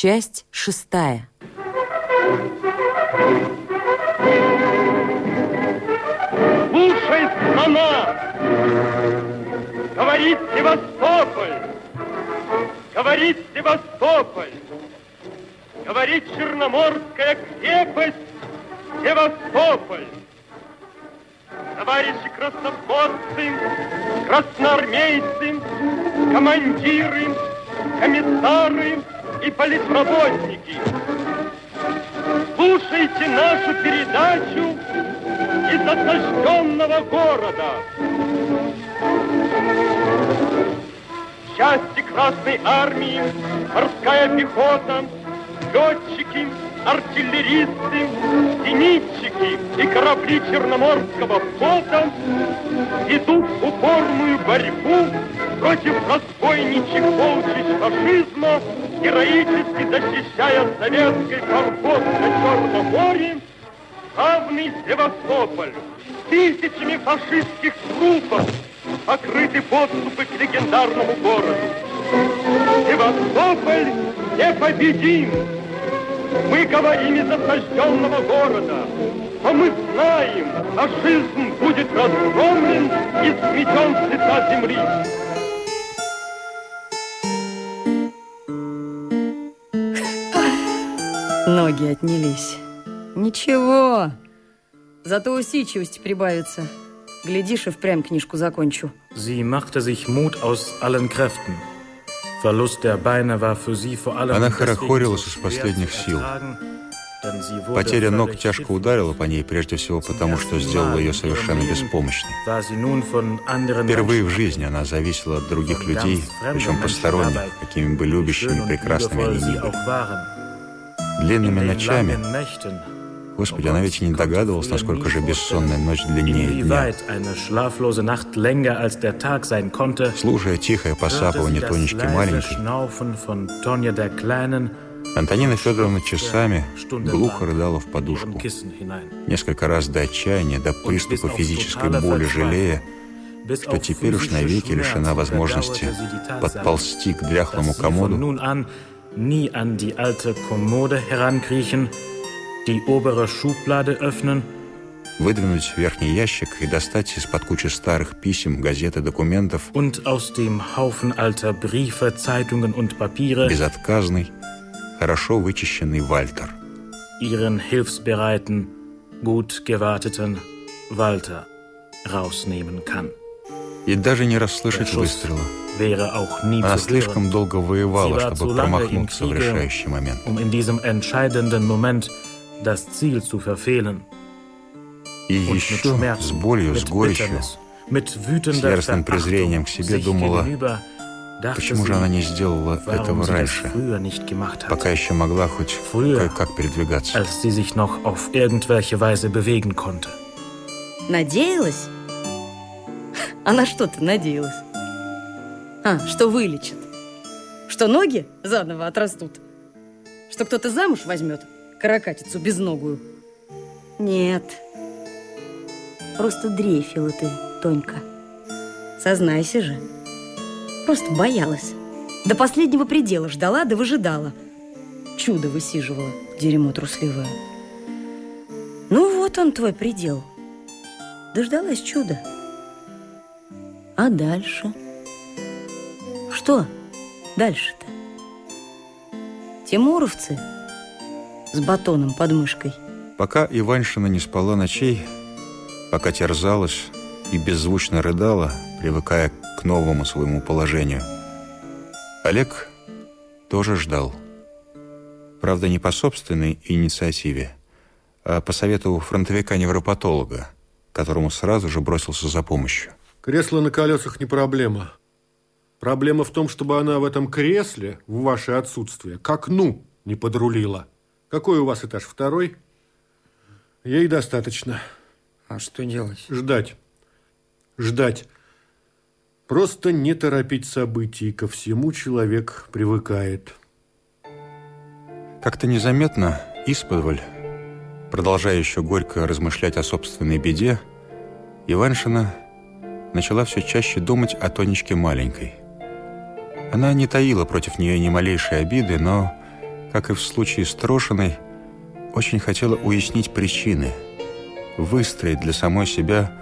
Часть шестая. Слушай, страна! Говорит Севастополь! Говорит Севастополь! Говорит Черноморская крепость Севастополь! Товарищи краснофлотцы, красноармейцы, командиры, комиссары и политработники! Слушайте нашу передачу из осажденного города. Части Красной Армии, морская пехота, летчики, артиллеристы, зенитчики и корабли Черноморского флота ведут упорную борьбу против разбойничьих полчищ фашизма, героически защищая советский форпост на Черном море, славный Севастополь. Тысячами фашистских трупов покрыты подступы к легендарному городу. Севастополь непобедим! Мы говорим из осажденного города, но мы знаем, фашизм будет разгромлен и сметен с лица земли. Ноги отнялись. Ничего. Zато усидчивости прибавится. Глядишь, и впрямь книжку закончу. Она хорохорилась из последних сил. Потеря ног тяжко ударила по ней, прежде всего потому, что сделала ее совершенно беспомощной. Впервые в жизни она зависела от других людей, причем посторонних, какими бы любящими и прекрасными они ни были. Длинными ночами, Господи, она ведь и не догадывалась, насколько же бессонная ночь длиннее дня. Слушая тихое посапывание Тонечки маленькой, Антонина Федоровна часами глухо рыдала в подушку. Несколько раз до отчаяния, до приступа физической боли жалея, что теперь уж навеки лишена возможности подползти к дряхлому комоду nie an die alte Kommode herankriechen, die obere Schublade öffnen выдвинуть верхний ящик и достать из-под кучи старых писем, газет и документов und aus dem Haufen alter Briefe, Zeitungen und Papiere безотказный, хорошо вычищенный Вальтер. ihren hilfsbereiten, gut gewarteten Walter rausnehmen kann. И даже не расслышать выстрела. Она слишком долго воевала, чтобы промахнуться в решающий момент. um. И еще с болью, с горечью, с яростным презрением к себе думала, почему же она не сделала этого раньше, пока еще могла хоть кое-как передвигаться. als irgendwelche Weise bewegen konnte. Надеялась? Она что-то надеялась. А, что вылечит. Что ноги заново отрастут. Что кто-то замуж возьмет каракатицу безногую. Нет. Просто дрейфила ты, Тонька. Сознайся же. Просто боялась. До последнего предела ждала да выжидала. Чудо высиживала, дерьмо трусливое. Ну вот он, твой предел. Дождалась чуда. А дальше? Что дальше-то? Тимуровцы с батоном под мышкой. Пока Иваншина не спала ночей, пока терзалась и беззвучно рыдала, привыкая к новому своему положению, Олег тоже ждал. Правда, не по собственной инициативе, а по совету фронтовика-невропатолога, которому сразу же бросился за помощью. Кресло на колесах не проблема. Проблема в том, чтобы она в этом кресле, в ваше отсутствие, к окну не подрулила. Какой у вас этаж? Второй? Ей достаточно. А что делать? Ждать. Ждать. Просто не торопить событий. Ко всему человек привыкает. Как-то незаметно, исподволь, продолжая еще горько размышлять о собственной беде, Иваншина начала все чаще думать о Тонечке маленькой. Она не таила против нее ни малейшей обиды, но как и в случае с Трошиной, очень хотела уяснить причины, выстроить для самой себя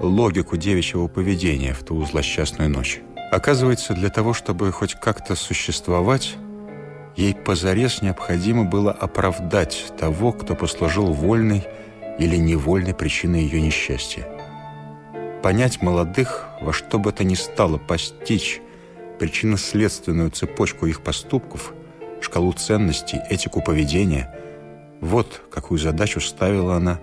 логику девичьего поведения в ту злосчастную ночь. Оказывается, для того, чтобы хоть как-то существовать, ей позарез необходимо было оправдать того, кто послужил вольной или невольной причиной ее несчастья. Понять молодых во что бы то ни стало постичь причинно-следственную цепочку их поступков, шкалу ценностей, этику поведения – вот какую задачу ставила она,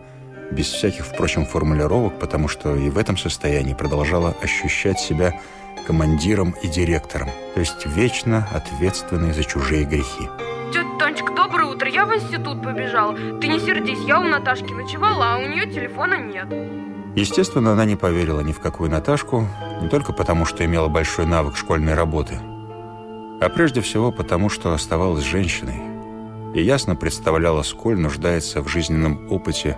без всяких, впрочем, формулировок, потому что и в этом состоянии продолжала ощущать себя командиром и директором, то есть вечно ответственной за чужие грехи. Тетя Тонечка, доброе утро. Я в институт побежала. Ты не сердись, я у Наташки ночевала, а у нее телефона нет. Естественно, она не поверила ни в какую Наташку, не только потому, что имела большой навык школьной работы, а прежде всего потому, что оставалась женщиной, и ясно представляла, сколь нуждается в жизненном опыте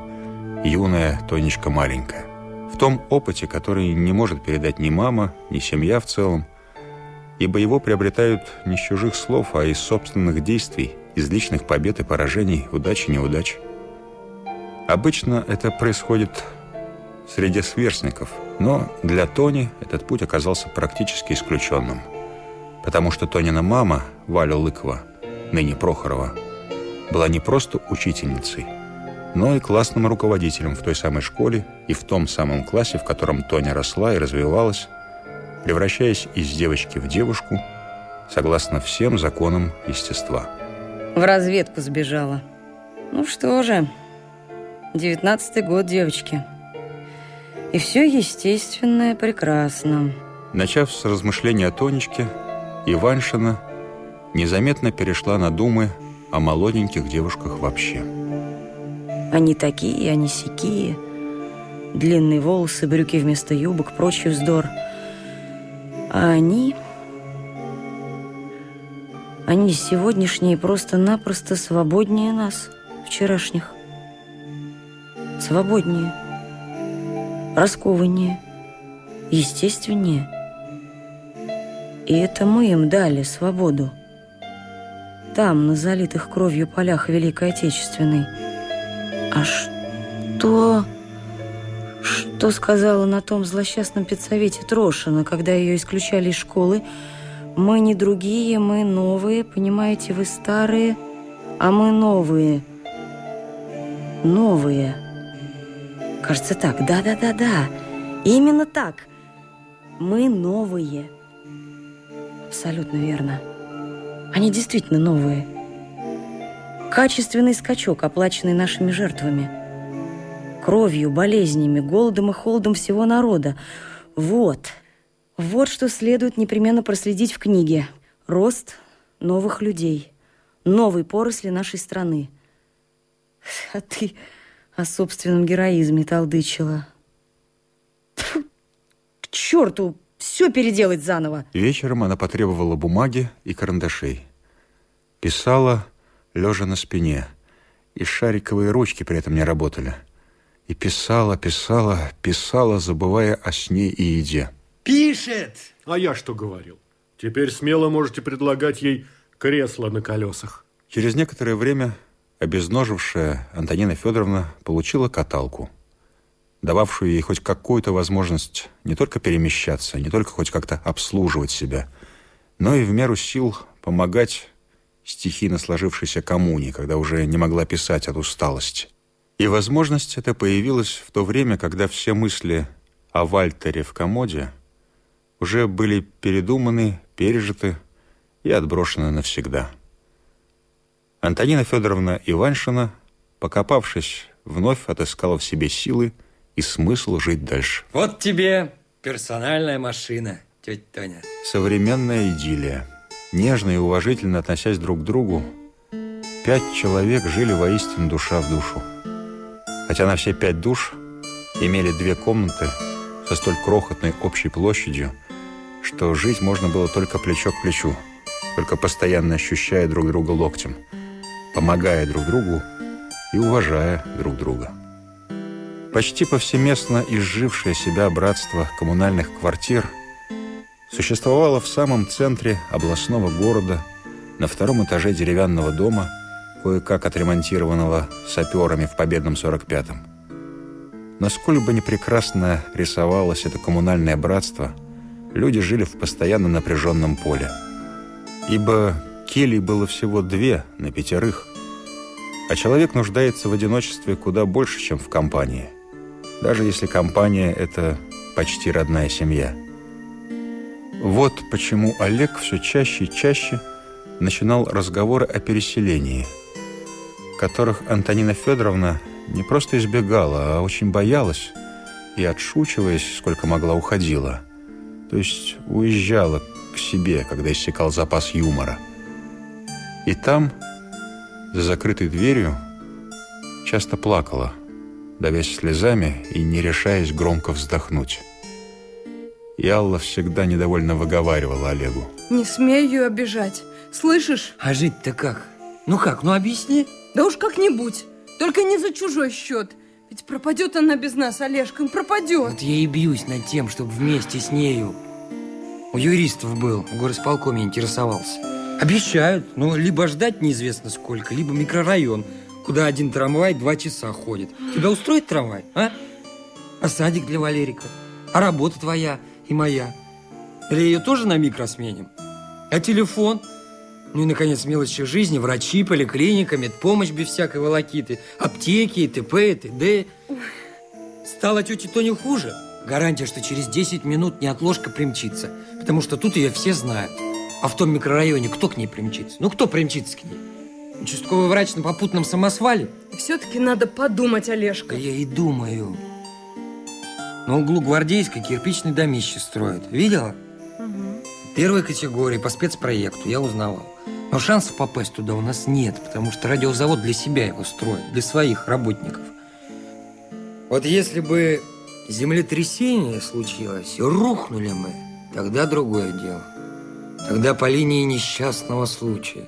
юная Тонечка маленькая. В том опыте, который не может передать ни мама, ни семья в целом, ибо его приобретают не с чужих слов, а из собственных действий, из личных побед и поражений, удачи и неудач. Обычно это происходит среди сверстников, но для Тони этот путь оказался практически исключенным, потому что Тонина мама, Валя Лыкова, ныне Прохорова, была не просто учительницей, но и классным руководителем в той самой школе и в том самом классе, в котором Тоня росла и развивалась, превращаясь из девочки в девушку, согласно всем законам естества. В разведку сбежала. Ну что же, девятнадцатый год девочки. И все естественное прекрасно. Начав с размышления о Тонечке, Иваншина незаметно перешла на думы о молоденьких девушках вообще. Они такие, они сякие. Длинные волосы, брюки вместо юбок, прочий вздор. А они... Они сегодняшние просто-напросто свободнее нас, вчерашних. Свободнее, раскованнее, естественнее. И это мы им дали свободу там, на залитых кровью полях Великой Отечественной. А что... Что сказала на том злосчастном педсовете Трошина, когда ее исключали из школы? Мы не другие, мы новые, понимаете, вы старые, а мы новые. Новые. Кажется так, да-да-да-да, именно так. Мы новые. Абсолютно верно. Они действительно новые. Качественный скачок, оплаченный нашими жертвами. Кровью, болезнями, голодом и холодом всего народа. Вот. Вот что следует непременно проследить в книге. Рост новых людей. Новой поросли нашей страны. А ты о собственном героизме толдычила. К черту! все переделать заново. Вечером она потребовала бумаги и карандашей. Писала, лежа на спине, и шариковые ручки при этом не работали. И писала, писала, писала, забывая о сне и еде. Пишет! А я что говорил? Теперь смело можете предлагать ей кресло на колесах. Через некоторое время обезножившая Антонина Федоровна получила каталку – дававшую ей хоть какую-то возможность не только перемещаться, не только хоть как-то обслуживать себя, но и в меру сил помогать стихийно сложившейся коммуне, когда уже не могла писать от усталости. И возможность эта появилась в то время, когда все мысли о Вальтере в комоде уже были передуманы, пережиты и отброшены навсегда. Антонина Федоровна Иваншина, покопавшись, вновь отыскала в себе силы и смысл жить дальше. Вот тебе персональная машина, тетя Тоня. Современная идиллия. Нежно и уважительно относясь друг к другу, пять человек жили воистину душа в душу. Хотя на все пять душ имели две комнаты со столь крохотной общей площадью, что жить можно было только плечо к плечу, только постоянно ощущая друг друга локтем, помогая друг другу и уважая друг друга. Почти повсеместно изжившее себя братство коммунальных квартир существовало в самом центре областного города на втором этаже деревянного дома кое-как отремонтированного саперами в победном 45-м. Насколько бы ни прекрасно рисовалось это коммунальное братство, люди жили в постоянно напряженном поле. Ибо келий было всего две на пятерых, а человек нуждается в одиночестве куда больше, чем в компании. Даже если компания – это почти родная семья. Вот почему Олег все чаще и чаще начинал разговоры о переселении, которых Антонина Федоровна не просто избегала, а очень боялась и, отшучиваясь, сколько могла, уходила. То есть уезжала к себе, когда иссякал запас юмора. И там, за закрытой дверью, часто плакала, давясь слезами и не решаясь громко вздохнуть. И Алла всегда недовольно выговаривала Олегу. Не смей ее обижать. Слышишь? А жить-то как? Ну как, ну объясни. Да уж как-нибудь. Только не за чужой счет. Ведь пропадет она без нас, Олежка, пропадет. Вот я и бьюсь над тем, чтобы вместе с нею. У юристов был, в горосполкоме интересовался. Обещают, но либо ждать неизвестно сколько, либо микрорайон, куда один трамвай два часа ходит. Тебя устроит трамвай, а? А садик для Валерика? А работа твоя и моя? Или ее тоже на микро сменим? А телефон? Ну и, наконец, мелочи жизни, врачи, поликлиника, медпомощь без всякой волокиты, аптеки, и т.п. и т.д. Стало тете Тоне хуже. Гарантия, что через 10 минут неотложка примчится, потому что тут ее все знают. А в том микрорайоне кто к ней примчится? Ну, кто примчится к ней? Участковый врач на попутном самосвале? Все-таки надо подумать, Олежка. Да я и думаю. На углу Гвардейской кирпичный домище строят. Видела? Угу. Первой категории по спецпроекту, я узнавал. Но шансов попасть туда у нас нет, потому что радиозавод для себя его строит, для своих работников. Вот если бы землетрясение случилось, и рухнули мы, тогда другое дело. Тогда по линии несчастного случая.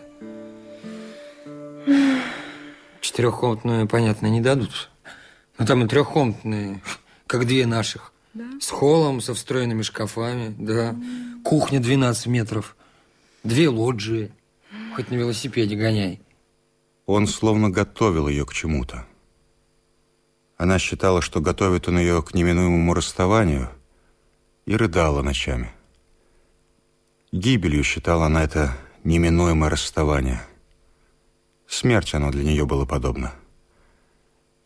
Четырехкомнатную, понятно, не дадут. Но там и трехкомнатные, как две наших. Да? С холлом, со встроенными шкафами, да. Кухня 12 метров. Две лоджии. Хоть на велосипеде гоняй. Он словно готовил ее к чему-то. Она считала, что готовит он ее к неминуемому расставанию, и рыдала ночами. Гибелью считала она это неминуемое расставание. Смерть оно для нее было подобно.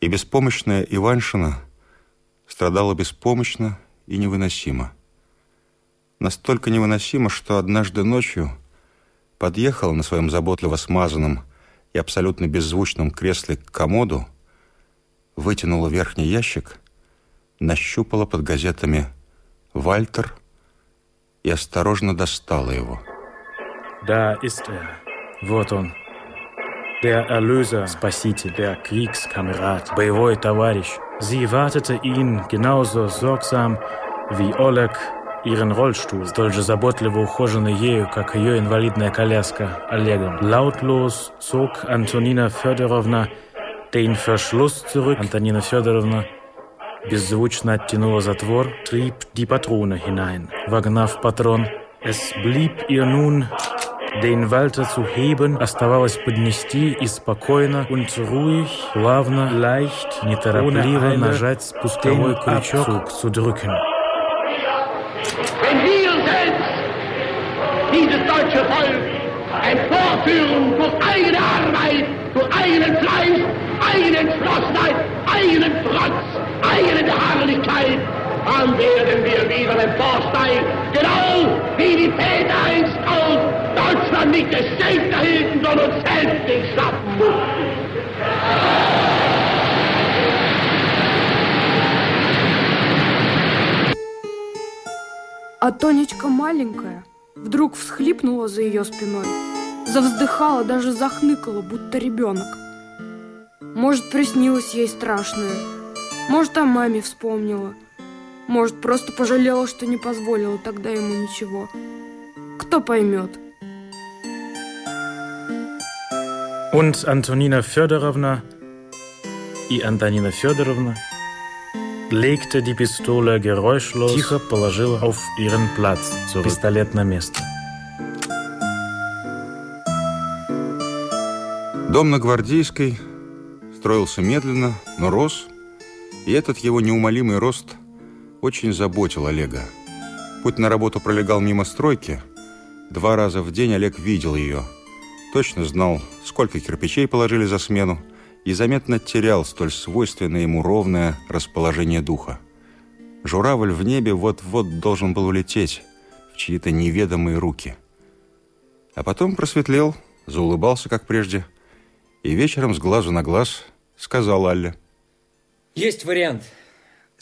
И беспомощная Иваншина страдала беспомощно и невыносимо. Настолько невыносимо, что однажды ночью подъехала на своем заботливо смазанном и абсолютно беззвучном кресле к комоду, вытянула верхний ящик, нащупала под газетами «Вальтер» и осторожно достала его. Da ist er. Вот он. Der Erlöser, Spasитель, der Kriegskamerad, боевой товарищ. Sie wartete ihn genauso sorgsam wie Oleg ihren Rollstuhl, столь же заботливо ухоженный ею, как ее инвалидная коляска Олегом. Lautlos zog Antonina Федоровна den Verschluss zurück. Antonina Федоровна беззвучно оттянула затвор, trieb die Patrone hinein. Вогнав патрон, es blieb ihr nun den Walter zu heben, оставалось поднести и спокойно und ruhig, плавно, leicht, неторопливо нажать спусковой крючок zu drücken. wenn wir selbst dieses deutsche Volk emporführen durch eigene Arbeit, durch eigenen Fleiß, eigene Entschlossenheit, eigenen Trotz, eigene Beharrlichkeit, dann werden wir wieder emporsteigen, genau wie die Väter einst auch Deutschland nicht es selbst erhielten, sondern uns selbst den Schatten. А Тонечка маленькая вдруг всхлипнула за ее спиной, завздыхала, даже захныкала, будто ребенок. Может, приснилось ей страшное, может, о маме вспомнила, может, просто пожалела, что не позволила тогда ему ничего. Кто поймет? Und Antonina Федоровна и Антонина Федоровна legte die Pistole geräuschlos, тихо положила auf ihren Platz зurück. Пистолет на место. Дом на Гвардейской строился медленно, но рос, и этот его неумолимый рост очень заботил Олега. Путь на работу пролегал мимо стройки. Два раза в день Олег видел ее. Точно знал, сколько кирпичей положили за смену, и заметно терял столь свойственное ему ровное расположение духа. Журавль в небе вот-вот должен был улететь в чьи-то неведомые руки. А потом просветлел, заулыбался, как прежде, и вечером с глазу на глаз сказал Алле. Есть вариант.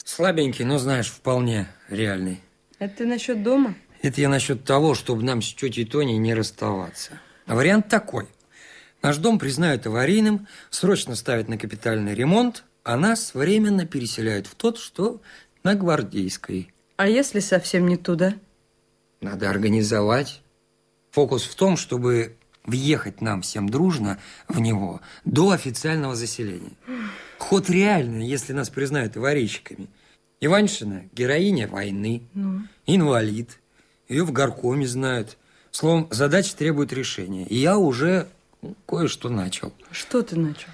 Слабенький, но, знаешь, вполне реальный. Это ты насчет дома? Это я насчет того, чтобы нам с тетей Тоней не расставаться. А вариант такой. Наш дом признают аварийным, срочно ставят на капитальный ремонт, а нас временно переселяют в тот, что на Гвардейской. А если совсем не туда? Надо организовать. Фокус в том, чтобы въехать нам всем дружно в него до официального заселения. Ход реальный, если нас признают аварийщиками. Иваншина – героиня войны, Ну? инвалид. Ее в горкоме знают. Словом, задача требует решения. И я уже ну, кое-что начал. Что ты начал?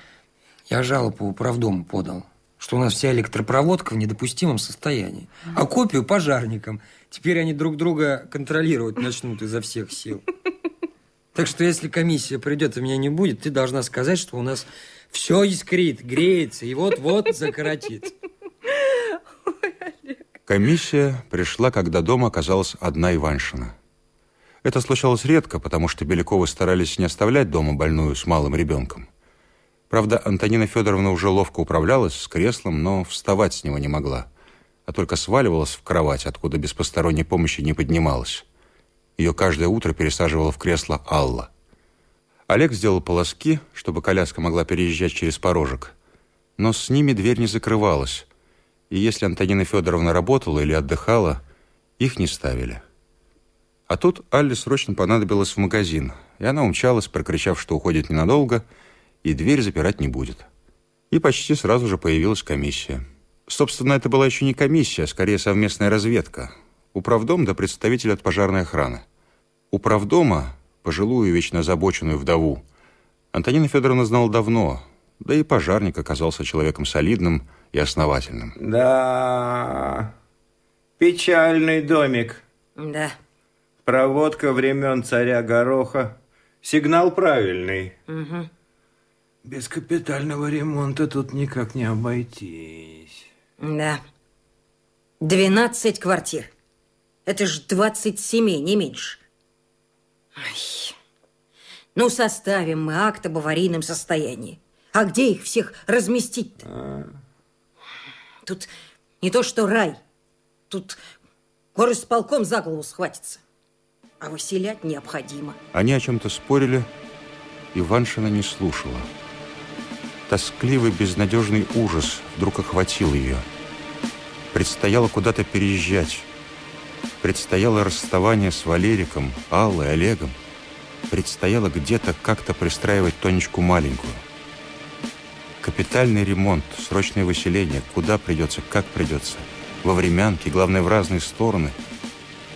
Я жалобу по управдому подал, что у нас вся электропроводка в недопустимом состоянии. А копию пожарникам. Теперь они друг друга контролировать начнут изо всех сил. Так что если комиссия придет и меня не будет, ты должна сказать, что у нас все искрит, греется и вот-вот закоротит. Комиссия пришла, когда дома оказалась одна Иваншина. Это случалось редко, потому что Беляковы старались не оставлять дома больную с малым ребенком. Правда, Антонина Федоровна уже ловко управлялась с креслом, но вставать с него не могла, а только сваливалась в кровать, откуда без посторонней помощи не поднималась. Ее каждое утро пересаживала в кресло Алла. Олег сделал полоски, чтобы коляска могла переезжать через порожек. Но с ними дверь не закрывалась, и если Антонина Федоровна работала или отдыхала, их не ставили. А тут Алле срочно понадобилось в магазин, и она умчалась, прокричав, что уходит ненадолго, и дверь запирать не будет. И почти сразу же появилась комиссия. Собственно, это была еще не комиссия, а скорее совместная разведка. Управдом да представитель от пожарной охраны. Управдома, пожилую и вечно озабоченную вдову, Антонина Федоровна знала давно, да и пожарник оказался человеком солидным и основательным. Да, печальный домик. Да. Проводка времен царя Гороха. Сигнал правильный. Угу. Без капитального ремонта тут никак не обойтись. Да. 12 квартир. Это ж 20 семей, не меньше. Ай. Ну, составим мы акт об аварийном состоянии. А где их всех разместить-то? Тут не то что рай. Тут горосполком за голову схватится. А выселять необходимо. Они о чем-то спорили, и Ваншина не слушала. Тоскливый, безнадежный ужас вдруг охватил ее. Предстояло куда-то переезжать. Предстояло расставание с Валериком, Аллой, Олегом. Предстояло где-то как-то пристраивать Тонечку маленькую. Капитальный ремонт, срочное выселение, куда придется, как придется. Во времянке, главное, в разные стороны.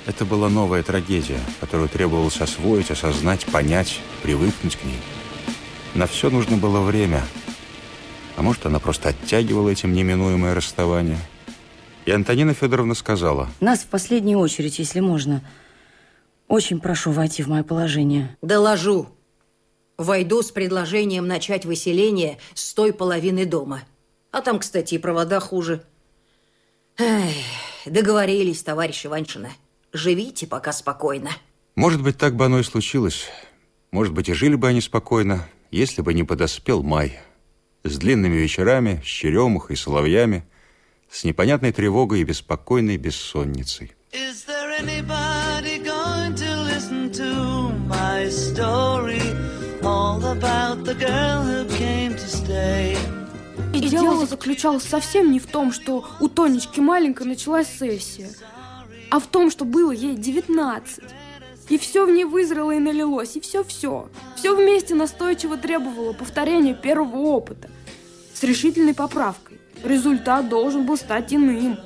Это была новая трагедия, которую требовалось освоить, осознать, понять, привыкнуть к ней. На все нужно было время. А может, она просто оттягивала этим неминуемое расставание. И Антонина Федоровна сказала, Нас в последнюю очередь, если можно. Очень прошу войти в мое положение. Доложу. Войду с предложением начать выселение с той половины дома. А там, кстати, и провода хуже. Эх, договорились, товарищ Иваншина. Живите пока спокойно. может быть, так бы оно и случилось. Может быть, и жили бы они спокойно, если бы не подоспел май. С длинными вечерами, с черемухой, соловьями, с непонятной тревогой и беспокойной бессонницей. Is there anybody going to listen to my story? All about the girl who came to stay. И дело заключалось совсем не в том, что у Тонечки маленькой началась сессия, а в том, что было ей 19. И все в ней вызрело и налилось, и все-все. Все вместе настойчиво требовало повторения первого опыта. С решительной поправкой. Результат должен был стать иным.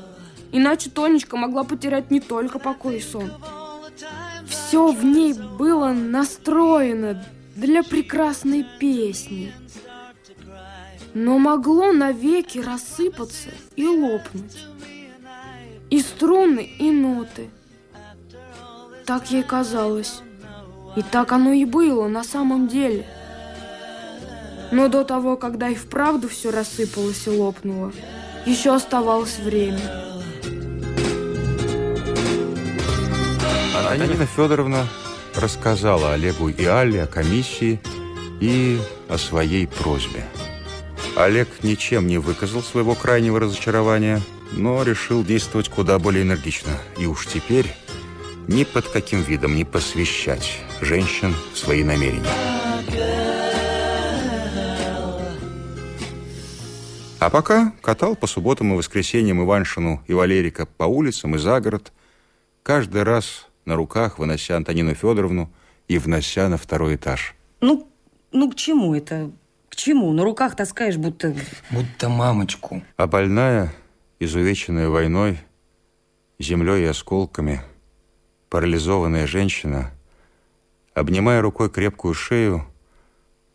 Иначе Тонечка могла потерять не только покой и сон. Все в ней было настроено для прекрасной песни, но могло навеки рассыпаться и лопнуть. И струны, и ноты. Так ей казалось. И так оно и было на самом деле. Но до того, когда и вправду все рассыпалось и лопнуло, еще оставалось время. Антонина Федоровна рассказала Олегу и Алле о комиссии и о своей просьбе. Олег ничем не выказал своего крайнего разочарования, но решил действовать куда более энергично. И уж теперь ни под каким видом не посвящать женщин в свои намерения. А пока катал по субботам и воскресеньям Иваншину и Валерика по улицам и за город, каждый раз на руках вынося Антонину Федоровну и внося на второй этаж. Ну, ну к чему это? К чему? На руках таскаешь, будто... Будто мамочку. А больная, изувеченная войной, землей и осколками, парализованная женщина, обнимая рукой крепкую шею,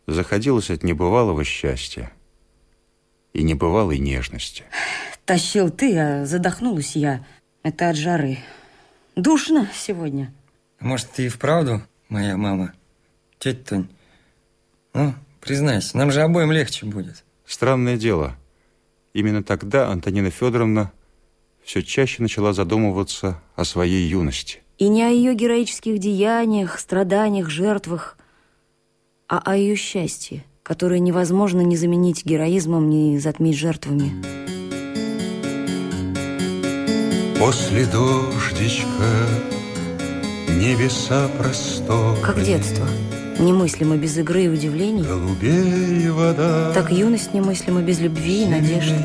заходилась от небывалого счастья и небывалой нежности. Тащил ты, а задохнулась я. Это от жары. Душно сегодня. Может, ты и вправду моя мама? Тетя Тонь, ну, признайся, нам же обоим легче будет. Странное дело. Именно тогда Антонина Федоровна все чаще начала задумываться о своей юности. И не о ее героических деяниях, страданиях, жертвах, а о ее счастье, которое невозможно ни заменить героизмом, ни затмить жертвами. После дождичка небеса просторные. Как детство. Немыслимо без игры и удивлений. Голубей вода. Так юность немыслима без любви и надежды.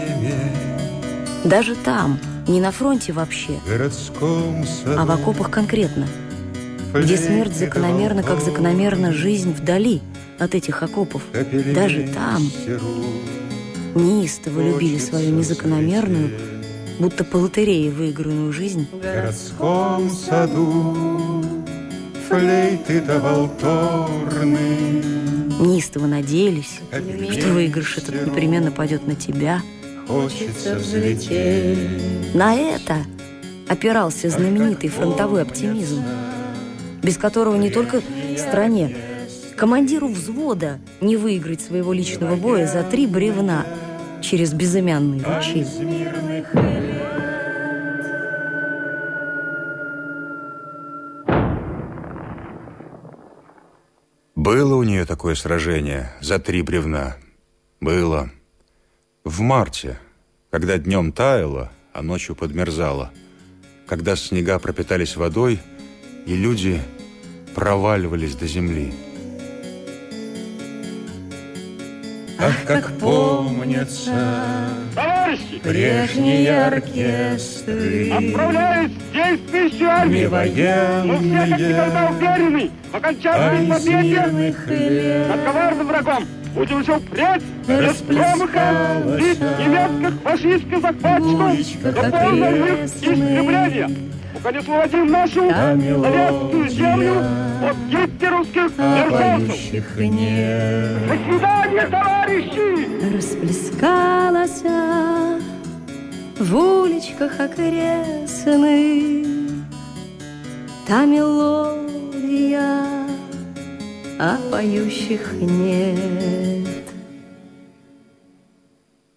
Даже там, не на фронте вообще, а в окопах конкретно, где смерть закономерна, как закономерна жизнь вдали от этих окопов. Даже там неистово любили свою незакономерную, будто по лотерее выигранную жизнь. В городском саду флейты да волторны. Неистово надеялись, что выигрыш этот непременно пойдет на тебя. Хочется взлететь. На это опирался знаменитый фронтовой оптимизм, без которого не только стране, командиру взвода не выиграть своего личного боя за три бревна через безымянный ручей. Было у нее такое сражение за три бревна. Было. В марте, когда днем таяло, а ночью подмерзало. Когда снега пропитались водой, и люди проваливались до земли. Ах, как помнятся Товарищи, прежние оркестры. отправляясь в действующую армию, мы все как никогда уверены в А окончательной из победе над коварным врагом. Будем еще впредь без промаха бить немецких фашистских захватчиков до полного их истребления. Не освободим нашу советскую землю от гитлеровских мерзавцев. До свидания, товарищи! Расплескалась в уличках окрестных Та мелодия, а поющих нет.